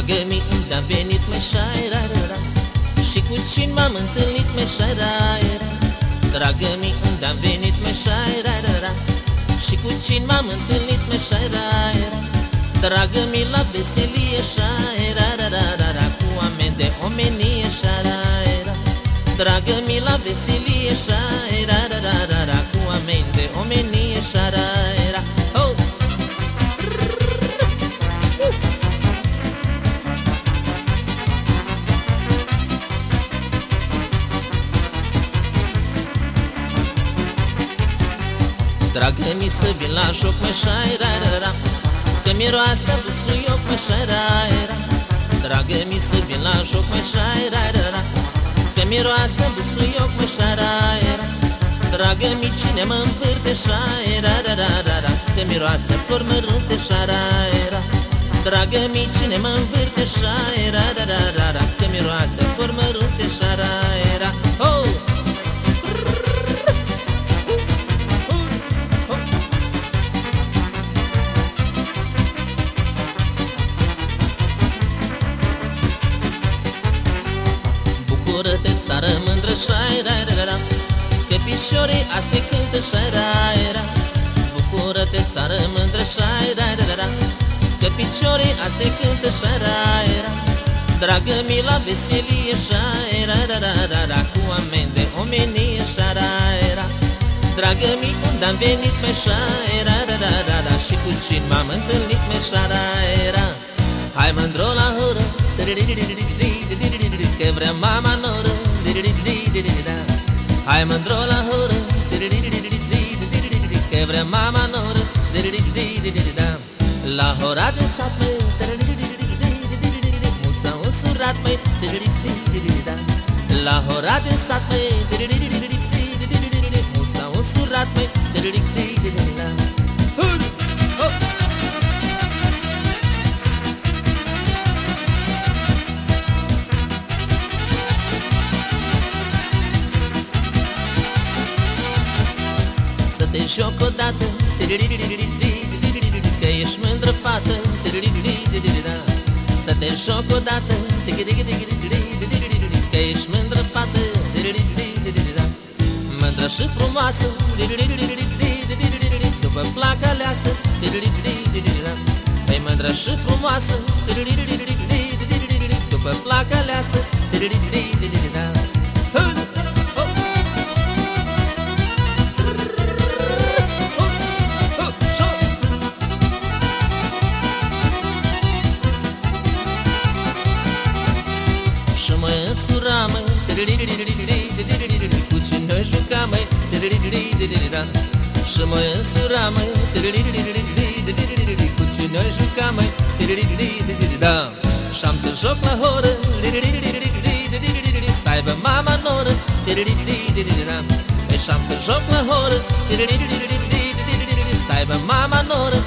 Dragă mi unde am venit mă ra Și cu cine m-am întâlnit mă ra Dragă mi unde am venit mă ra Și cu cine m-am întâlnit mă ra Dragă mi la veselie ra Cu oameni de omenie ra Dragă mi la veselie ra Cu oameni de omenie ra Oh! Dragă mi să vin la joc, mă șai, ra, ra, ra Că miroase busuioc, mă șai, ra, ra Dragă mi să vin la joc, mă șai, ra, ra, ra Că miroase busuioc, mă șai, ra, ra Dragă mi cine mă învârte, șai, ra, ra, ra, ra, ra Că miroase flori mărunte, șai, ra, ra Dragă mi cine mă învârte, șai, ra, ra, ra, ra, ra Că miroase flori mărunte, șai, ra, ra Oh! Bucură-te, țară mândră, șai, ra, ra, ra Că fișorii aste cântă, șai, ra, ra Bucură-te, țară mândră, șai, ra, ra, ra Că piciorii aste cântă, șai, ra, ra Dragă mi la veselie, șai, ra, ra, ra, ra, ra Cu oameni de omenie, șai, ra, ra Dragă mi, unde am venit, me, șai, ra, ra, ra, ra, ra Și cu cine m-am întâlnit, me, șai, ra, ra Hai mândro la horă, Hebrea mama nore Hai mândro la hore Hebrea mama nore La hora de sat me Mult s-a usurat me La hora de sat me Mult s-a usurat me joc odată Că ești mândră fată. Să te joc odată Că ești mândră fată Mândră și frumoasă După placa aleasă Păi mândră și frumoasă După placa aleasă mă Cu cine juca, mă Și mă însura, mă Cu cine juca, mă Și-am să joc la horă Să aibă mama noră Și-am să joc la horă Să aibă mama noră